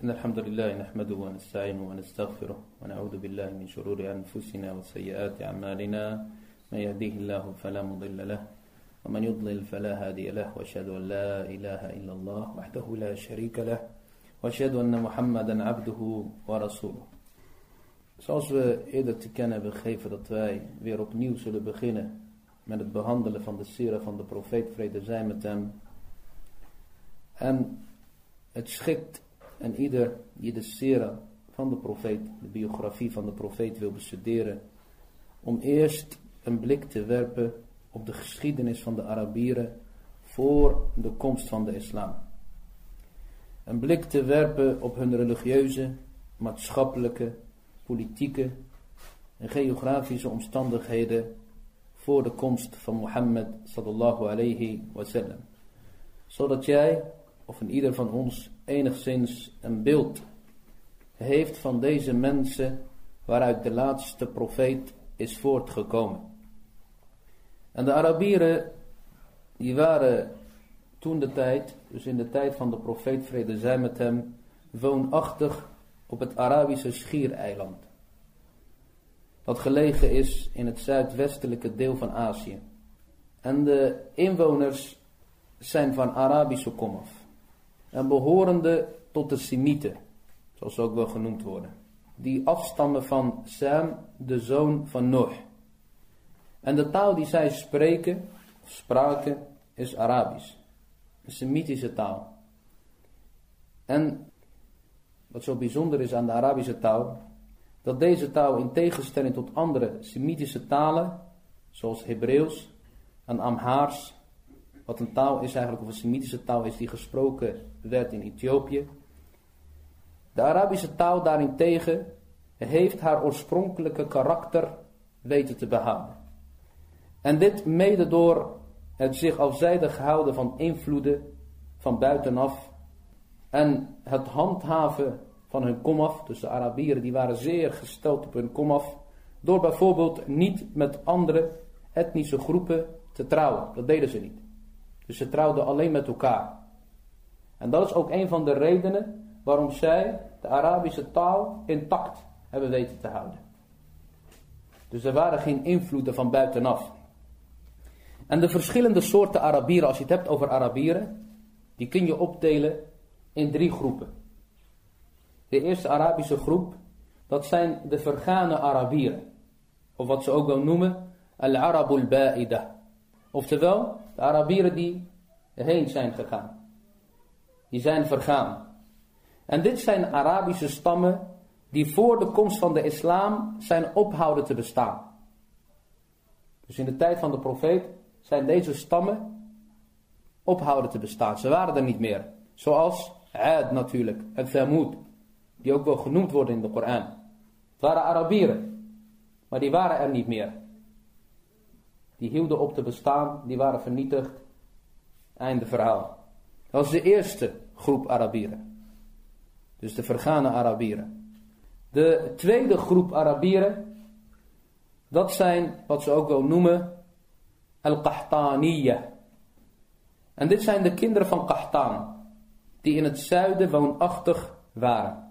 إن الحمد لله نحمده ونستعينه ونستغفره ونعوذ بالله من شرور أنفسنا وسيئات أعمالنا من يهديه الله فلا مضل له ومن يضلل فلا هادي له وأشهد أن لا إله إلا الله وحده لا شريك له وأشهد أن محمدا عبده ورسوله Zoals we eerder te kennen hebben gegeven dat wij weer opnieuw zullen beginnen met het behandelen van de sira van de profeet, vrede zij met hem. En het schikt en ieder die de sira van de profeet, de biografie van de profeet wil bestuderen, om eerst een blik te werpen op de geschiedenis van de Arabieren voor de komst van de islam. Een blik te werpen op hun religieuze, maatschappelijke, politieke en geografische omstandigheden voor de komst van Mohammed sallallahu alayhi wasallam. Zodat jij, of een ieder van ons, enigszins een beeld heeft van deze mensen waaruit de laatste profeet is voortgekomen. En de Arabieren, die waren toen de tijd, dus in de tijd van de profeet vrede zij met hem, woonachtig op het Arabische schiereiland. Dat gelegen is in het zuidwestelijke deel van Azië. En de inwoners zijn van Arabische komaf. En behorende tot de Semieten, zoals ze ook wel genoemd worden. Die afstammen van Sam, de zoon van Noach. En de taal die zij spreken, of spraken, is Arabisch. Een Semitische taal. En wat zo bijzonder is aan de Arabische taal, dat deze taal in tegenstelling tot andere Semitische talen, zoals Hebreeuws en Amhaars, wat een taal is eigenlijk, of een Semitische taal is die gesproken werd in Ethiopië. De Arabische taal daarentegen heeft haar oorspronkelijke karakter weten te behouden. En dit mede door het zich afzijdig houden van invloeden van buitenaf en het handhaven van hun komaf, dus de Arabieren die waren zeer gesteld op hun komaf, door bijvoorbeeld niet met andere etnische groepen te trouwen. Dat deden ze niet. Dus ze trouwden alleen met elkaar. En dat is ook een van de redenen waarom zij de Arabische taal intact hebben weten te houden. Dus er waren geen invloeden van buitenaf. En de verschillende soorten Arabieren, als je het hebt over Arabieren, die kun je opdelen in drie groepen. De eerste Arabische groep, dat zijn de vergane Arabieren. Of wat ze ook wel noemen, Al-Arabul Ba'ida. Oftewel, de Arabieren die heen zijn gegaan. Die zijn vergaan. En dit zijn Arabische stammen die voor de komst van de islam zijn ophouden te bestaan. Dus in de tijd van de profeet zijn deze stammen ophouden te bestaan. Ze waren er niet meer. Zoals Aad natuurlijk, en Thamud, die ook wel genoemd worden in de Koran. Het waren Arabieren, maar die waren er niet meer. Die hielden op te bestaan, die waren vernietigd. Einde verhaal. Dat was de eerste groep Arabieren. Dus de vergane Arabieren. De tweede groep Arabieren, dat zijn wat ze ook wel noemen Al-Qahtaniya. En dit zijn de kinderen van Qahtan, die in het zuiden woonachtig waren.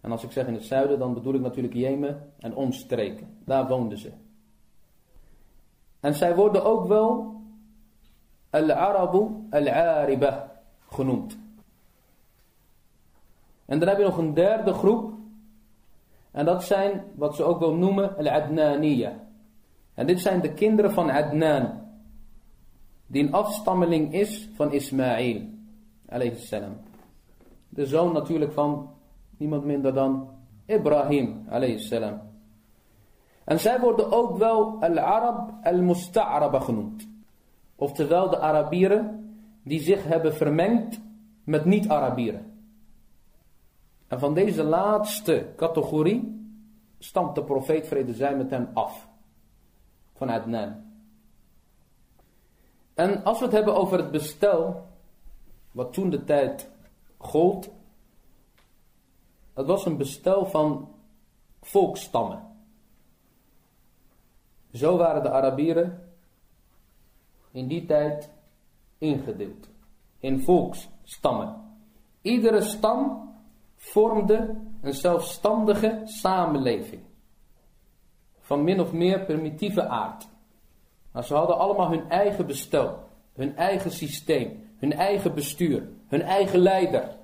En als ik zeg in het zuiden, dan bedoel ik natuurlijk Jemen en omstreken. Daar woonden ze. En zij worden ook wel Al-Arabu Al-Ariba genoemd. En dan heb je nog een derde groep. En dat zijn wat ze ook wel noemen Al-Adnaniya. En dit zijn de kinderen van Adnan. Die een afstammeling is van Ismaïl. salam. De zoon natuurlijk van niemand minder dan Ibrahim. salam. En zij worden ook wel Al-Arab Al-Musta'araba genoemd. Oftewel de Arabieren die zich hebben vermengd met niet-Arabieren. En van deze laatste categorie stamt de profeet vrede zij met hem af. Van Adnan. En als we het hebben over het bestel, wat toen de tijd gold, dat was een bestel van volkstammen. Zo waren de Arabieren in die tijd ingedeeld. In volksstammen. Iedere stam vormde een zelfstandige samenleving. Van min of meer primitieve aard. Maar ze hadden allemaal hun eigen bestel, hun eigen systeem, hun eigen bestuur, hun eigen leider,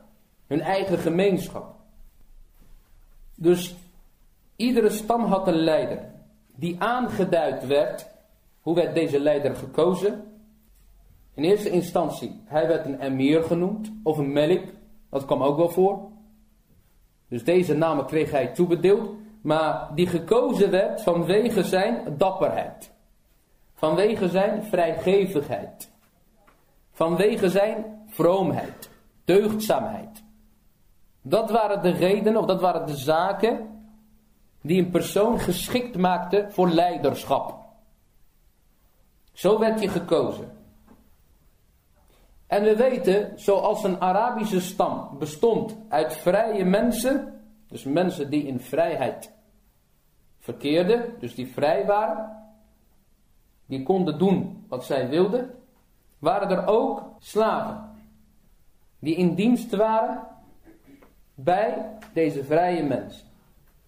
hun eigen gemeenschap. Dus iedere stam had een leider die aangeduid werd. Hoe werd deze leider gekozen? In eerste instantie, hij werd een emir genoemd of een melik. Dat kwam ook wel voor. Dus deze namen kreeg hij toebedeeld. Maar die gekozen werd vanwege zijn dapperheid. Vanwege zijn vrijgevigheid. Vanwege zijn vroomheid. Deugdzaamheid. Dat waren de redenen of dat waren de zaken die een persoon geschikt maakten voor leiderschap. Zo werd je gekozen. En we weten, zoals een Arabische stam bestond uit vrije mensen, dus mensen die in vrijheid verkeerden, dus die vrij waren, die konden doen wat zij wilden, waren er ook slaven die in dienst waren bij deze vrije mensen.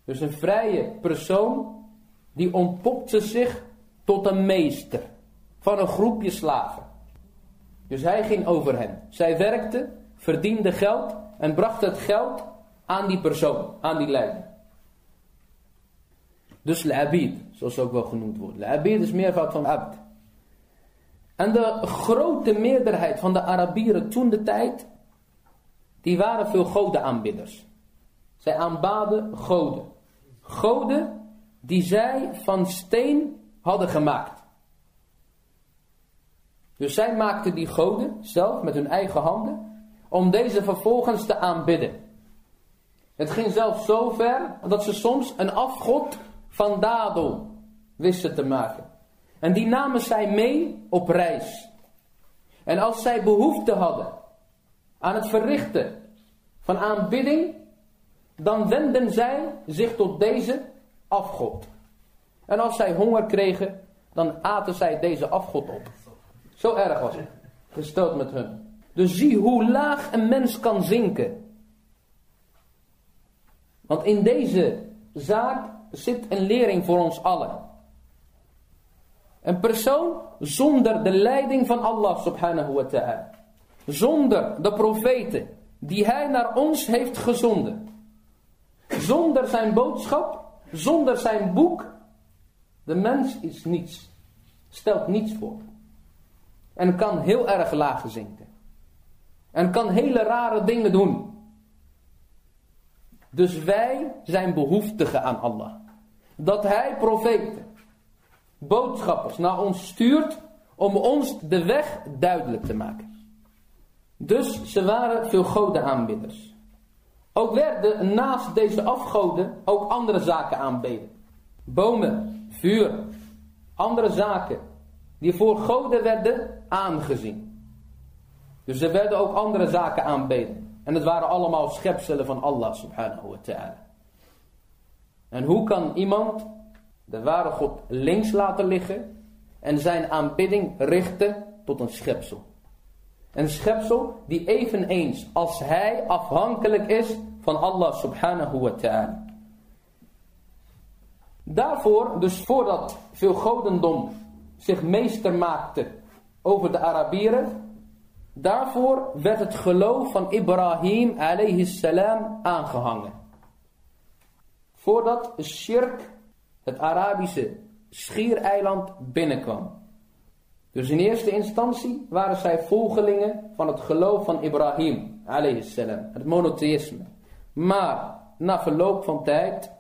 Dus een vrije persoon die ontpopte zich tot een meester van een groepje slaven. Dus hij ging over hen. Zij werkte, verdiende geld en bracht het geld aan die persoon, aan die leider. Dus l'abid, zoals ook wel genoemd wordt. L'abid is meervoud van abd. En de grote meerderheid van de Arabieren toen de tijd, die waren veel godenaanbidders. Zij aanbaden goden. Goden die zij van steen hadden gemaakt. Dus zij maakten die goden zelf met hun eigen handen, om deze vervolgens te aanbidden. Het ging zelfs zo ver dat ze soms een afgod van dadel wisten te maken. En die namen zij mee op reis. En als zij behoefte hadden aan het verrichten van aanbidding, dan wenden zij zich tot deze afgod. En als zij honger kregen, dan aten zij deze afgod op. Zo erg was het. Gesteld met hun. Dus zie hoe laag een mens kan zinken. Want in deze zaak zit een lering voor ons allen. Een persoon zonder de leiding van Allah subhanahu wa ta'ala. Zonder de profeten die hij naar ons heeft gezonden. Zonder zijn boodschap, zonder zijn boek. De mens is niets. Stelt niets voor. En kan heel erg laag zinken. En kan hele rare dingen doen. Dus wij zijn behoeftigen aan Allah. Dat hij profeten, boodschappers naar ons stuurt om ons de weg duidelijk te maken. Dus ze waren veel godenaanbidders. Ook werden naast deze afgoden ook andere zaken aanbeden. Bomen, vuur, andere zaken die voor goden werden aangezien. Dus er werden ook andere zaken aanbeden. En het waren allemaal schepselen van Allah subhanahu wa ta'ala. En hoe kan iemand de ware God links laten liggen en zijn aanbidding richten tot een schepsel? Een schepsel die eveneens als hij afhankelijk is van Allah subhanahu wa ta'ala. Daarvoor, dus voordat veel godendom zich meester maakte over de Arabieren, daarvoor werd het geloof van Ibrahim alayhi salam aangehangen. Voordat shirk, het Arabische schiereiland, binnenkwam. Dus in eerste instantie waren zij volgelingen van het geloof van Ibrahim salam, het monotheïsme. Maar na verloop van tijd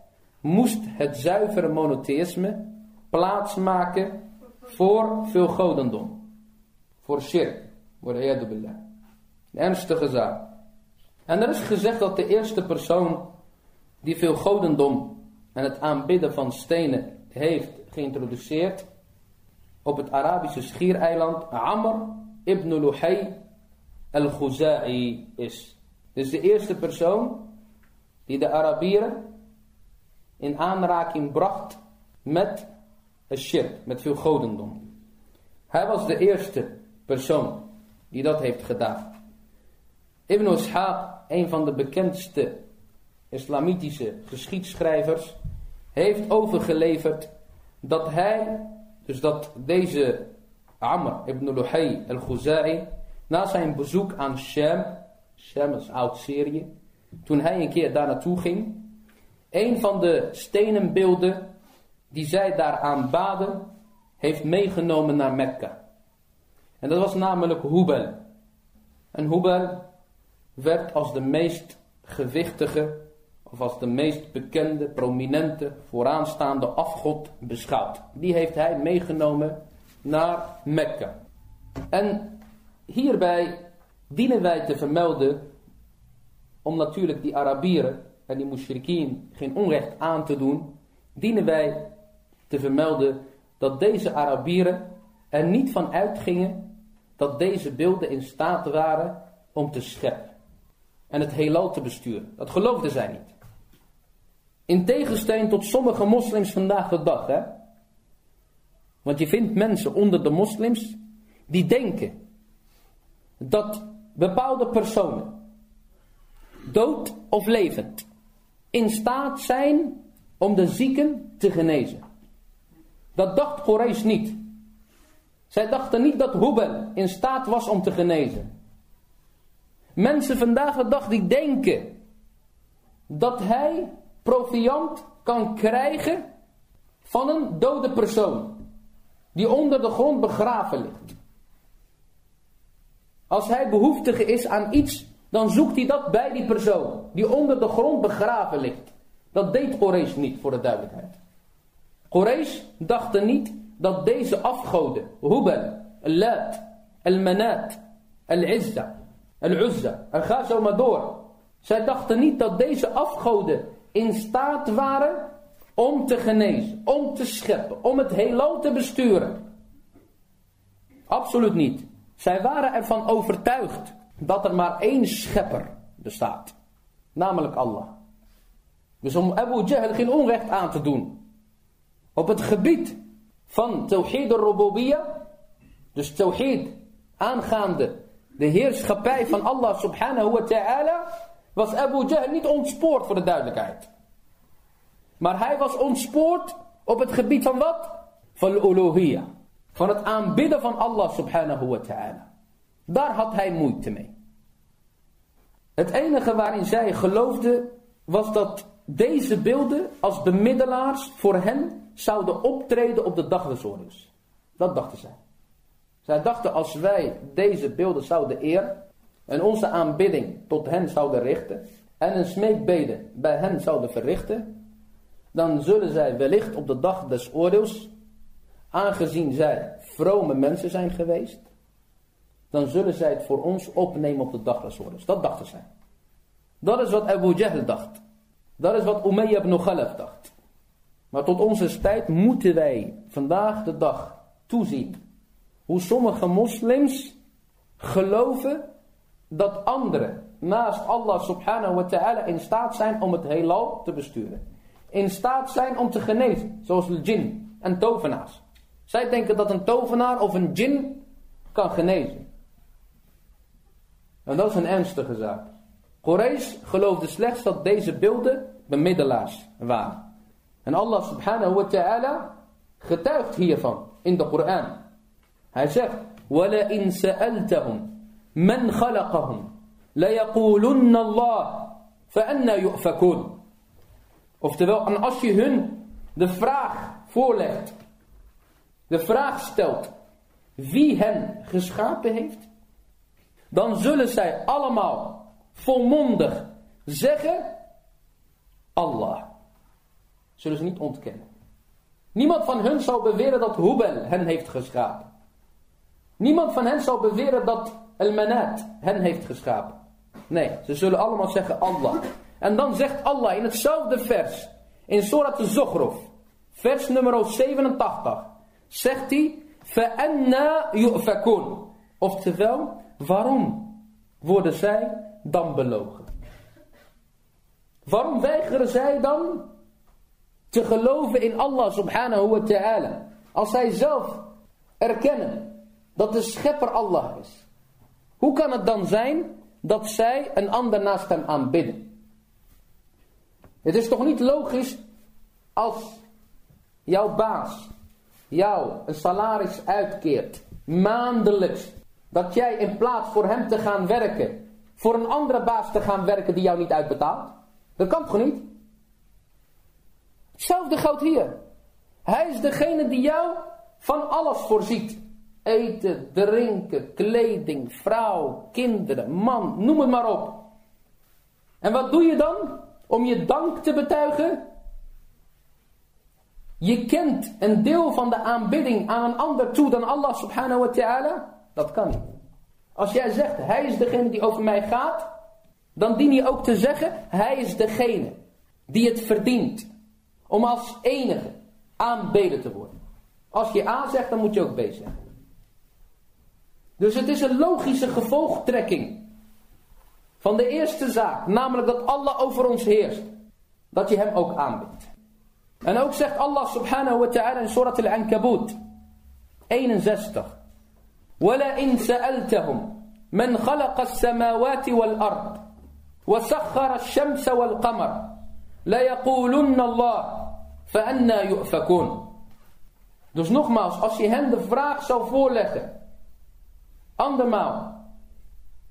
moest het zuivere monotheïsme plaatsmaken voor veel godendom. Voor shirk. De ernstige zaak. En er is gezegd dat de eerste persoon die veel godendom en het aanbidden van stenen heeft geïntroduceerd op het Arabische schiereiland Amr ibn Luhay al-Khuzai is. Dus de eerste persoon die de Arabieren in aanraking bracht met een shirk, met veel godendom. Hij was de eerste persoon die dat heeft gedaan. Ibn Ishaq, een van de bekendste islamitische geschiedschrijvers, heeft overgeleverd dat hij, dus dat deze Amr ibn Luhay al-Khuzai, na zijn bezoek aan Sham, Sham is oud-Syrië, toen hij een keer daar naartoe ging, een van de stenenbeelden die zij daar aanbaden, heeft meegenomen naar Mekka. En dat was namelijk Hubal. En Hubal werd als de meest gewichtige, of als de meest bekende, prominente, vooraanstaande afgod beschouwd. Die heeft hij meegenomen naar Mekka. En hierbij dienen wij te vermelden, om natuurlijk die Arabieren en die mushrikien geen onrecht aan te doen, dienen wij te vermelden dat deze Arabieren er niet van uitgingen dat deze beelden in staat waren om te scheppen en het heelal te besturen. Dat geloofden zij niet. In tegenstelling tot sommige moslims vandaag de dag. Hè? Want je vindt mensen onder de moslims die denken dat bepaalde personen, dood of levend, in staat zijn om de zieken te genezen. Dat dacht Quraysh niet. Zij dachten niet dat Hubel in staat was om te genezen. Mensen vandaag de dag die denken dat hij proviant kan krijgen van een dode persoon die onder de grond begraven ligt. Als hij behoeftige is aan iets, dan zoekt hij dat bij die persoon die onder de grond begraven ligt. Dat deed Quraysh niet, voor de duidelijkheid. Quraysh dachten niet dat deze afgoden, Hubal, Al-Lat, Al-Manat, Al-Izza, Al-Uzza, en ga zo maar door. Zij dachten niet dat deze afgoden in staat waren om te genezen, om te scheppen, om het heelal te besturen. Absoluut niet. Zij waren ervan overtuigd dat er maar één schepper bestaat. Namelijk Allah. Dus om Abu Jahl geen onrecht aan te doen. Op het gebied van Tawhid al-Rububiyya. Dus Tawhid aangaande de heerschappij van Allah subhanahu wa ta'ala. Was Abu Jahl niet ontspoord voor de duidelijkheid. Maar hij was ontspoord op het gebied van wat? Van uluhiyya. Van het aanbidden van Allah subhanahu wa ta'ala. Daar had hij moeite mee. Het enige waarin zij geloofden was dat deze beelden als bemiddelaars voor hen zouden optreden op de dag des oordeels. Dat dachten zij. Zij dachten als wij deze beelden zouden eren en onze aanbidding tot hen zouden richten en een smeekbede bij hen zouden verrichten, dan zullen zij wellicht op de dag des oordeels, aangezien zij vrome mensen zijn geweest, dan zullen zij het voor ons opnemen op de dag des oordeels. Dat dachten zij. Dat is wat Abu Jahl dacht. Dat is wat Umayyah ibn dacht. Maar tot onze tijd moeten wij vandaag de dag toezien hoe sommige moslims geloven dat anderen naast Allah subhanahu wa ta'ala in staat zijn om het heelal te besturen. In staat zijn om te genezen, zoals de jinn en tovenaars. Zij denken dat een tovenaar of een jinn kan genezen. En dat is een ernstige zaak. Quraysh geloofde slechts dat deze beelden bemiddelaars waren. En Allah subhanahu wa ta'ala getuigt hiervan in de Koran. Hij zegt, وَلَئِنْ سَأَلْتَهُمْ مَنْ خَلَقَهُمْ لَيَقُولُنَّ اللَّهِ فَأَنَّا يُؤْفَكُونَ Oftewel, en als je hun de vraag voorlegt, de vraag stelt wie hen geschapen heeft, dan zullen zij allemaal volmondig zeggen Allah. Zullen ze niet ontkennen. Niemand van hen zou beweren dat Hubel hen heeft geschapen. Niemand van hen zou beweren dat El-Manat hen heeft geschapen. Nee, ze zullen allemaal zeggen Allah. En dan zegt Allah in hetzelfde vers, in Surat al-Zukhruf, vers nummer 87, zegt hij, فَأَنَّا يُؤْفَكُونَ Oftewel, waarom worden zij dan belogen? Waarom weigeren zij dan te geloven in Allah subhanahu wa ta'ala? Als zij zelf erkennen dat de schepper Allah is. Hoe kan het dan zijn dat zij een ander naast hem aanbidden? Het is toch niet logisch als jouw baas jou een salaris uitkeert, maandelijks, dat jij in plaats voor hem te gaan werken, voor een andere baas te gaan werken die jou niet uitbetaalt? Dat kan toch niet? Hetzelfde geldt hier. Hij is degene die jou van alles voorziet. Eten, drinken, kleding, vrouw, kinderen, man, noem het maar op. En wat doe je dan om je dank te betuigen? Je kent een deel van de aanbidding aan een ander toe dan Allah subhanahu wa ta'ala? Dat kan niet. Als jij zegt, hij is degene die over mij gaat, dan dien je ook te zeggen, hij is degene die het verdient om als enige aanbeden te worden. Als je A zegt, dan moet je ook B zeggen. Dus het is een logische gevolgtrekking van de eerste zaak, namelijk dat Allah over ons heerst, dat je hem ook aanbidt. En ook zegt Allah subhanahu wa ta'ala in Surat al-Ankabut 61. وَلَئِنْ سَأَلْتَهُمْ مَنْ خَلَقَ السَّمَاوَاتِ وَالْأَرْضِ وَسَخَّرَ الشَّمْسَ وَالْقَمَرَ لَيَقُولُنَّ اللَّهِ فَأَنَّا يُؤْفَكُونَ Dus nogmaals, als je hen de vraag zou voorleggen, andermaal,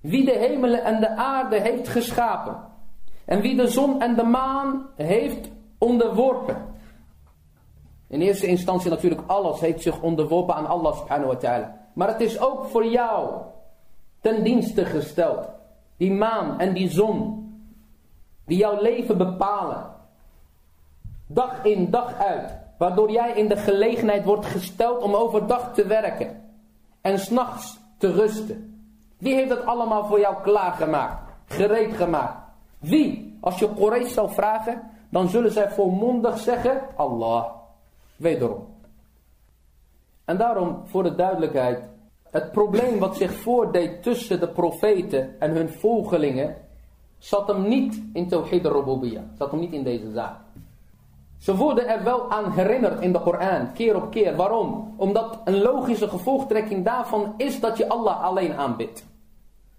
wie de hemelen en de aarde heeft geschapen, en wie de zon en de maan heeft onderworpen, in eerste instantie natuurlijk alles heeft zich onderworpen aan Allah subhanahu wa ta'ala. Maar het is ook voor jou ten dienste gesteld. Die maan en die zon. Die jouw leven bepalen. Dag in dag uit. Waardoor jij in de gelegenheid wordt gesteld om overdag te werken. En s'nachts te rusten. Wie heeft dat allemaal voor jou klaargemaakt? Gereed gemaakt? Wie? Als je Quraysh zou vragen, dan zullen zij volmondig zeggen, Allah. Wederom. En daarom, voor de duidelijkheid, het probleem wat zich voordeed tussen de profeten en hun volgelingen, zat hem niet in Tawhid al-Rububiyyah, zat hem niet in deze zaak. Ze worden er wel aan herinnerd in de Koran, keer op keer. Waarom? Omdat een logische gevolgtrekking daarvan is dat je Allah alleen aanbidt.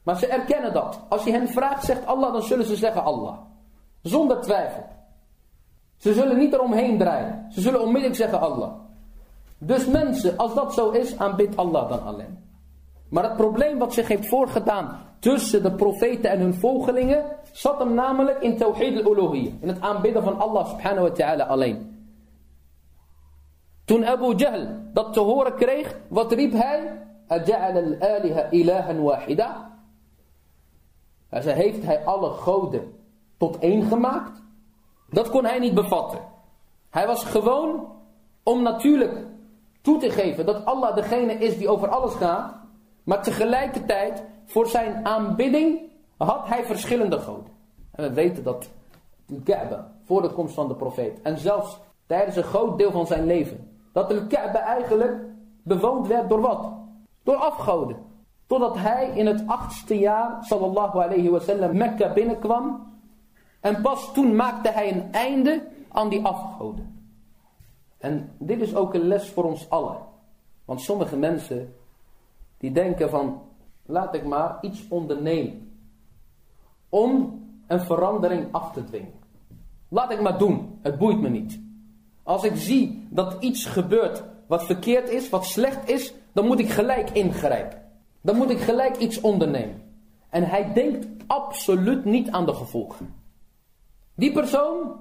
Maar ze erkennen dat. Als je hen vraagt, zegt Allah, dan zullen ze zeggen Allah. Zonder twijfel. Ze zullen niet eromheen draaien. Ze zullen onmiddellijk zeggen Allah. Dus mensen, als dat zo is, aanbidt Allah dan alleen. Maar het probleem wat zich heeft voorgedaan tussen de profeten en hun volgelingen, zat hem namelijk in Tawhid al-Uluhiyyah. In het aanbidden van Allah subhanahu wa ta'ala alleen. Toen Abu Jahl dat te horen kreeg, wat riep hij? Al-aliha wahida. Hij zei, heeft hij alle goden tot één gemaakt? Dat kon hij niet bevatten. Hij was gewoon om natuurlijk toe te geven dat Allah degene is die over alles gaat. Maar tegelijkertijd voor zijn aanbidding had hij verschillende goden. En we weten dat de Kaaba voor de komst van de profeet en zelfs tijdens een groot deel van zijn leven. Dat de Kaaba eigenlijk bewoond werd door wat? Door afgoden. Totdat hij in het achtste jaar, sallallahu alayhi wasallam, Mekka binnenkwam. En pas toen maakte hij een einde aan die afgoden. En dit is ook een les voor ons allen. Want sommige mensen die denken van laat ik maar iets ondernemen. Om een verandering af te dwingen. Laat ik maar doen, het boeit me niet. Als ik zie dat iets gebeurt wat verkeerd is, wat slecht is, dan moet ik gelijk ingrijpen. Dan moet ik gelijk iets ondernemen. En hij denkt absoluut niet aan de gevolgen. Die persoon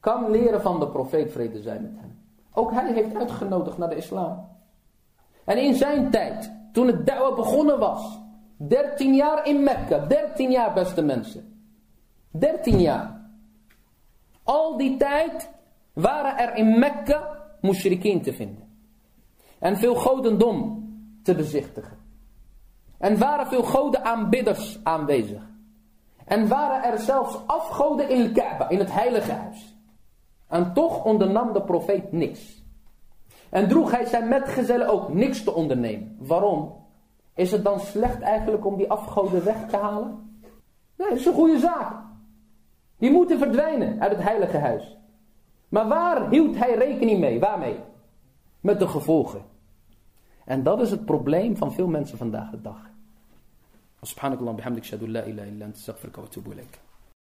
kan leren van de profeet vrede zijn met hem. Ook hij heeft uitgenodigd naar de islam. En in zijn tijd, toen het da'wah begonnen was, 13 jaar in Mekka, 13 jaar beste mensen. 13 jaar. Al die tijd waren er in Mekka mushrikeen te vinden. En veel godendom te bezichtigen. En waren veel goden aanbidders aanwezig. En waren er zelfs afgoden in Kaaba, in het heilige huis. En toch ondernam de profeet niks. En droeg hij zijn metgezellen ook niks te ondernemen. Waarom? Is het dan slecht eigenlijk om die afgoden weg te halen? Nee, dat is een goede zaak. Die moeten verdwijnen uit het heilige huis. Maar waar hield hij rekening mee? Waarmee? Met de gevolgen. En dat is het probleem van veel mensen vandaag de dag. Subhanakallah bihamdik shadu la ilaha illa wa.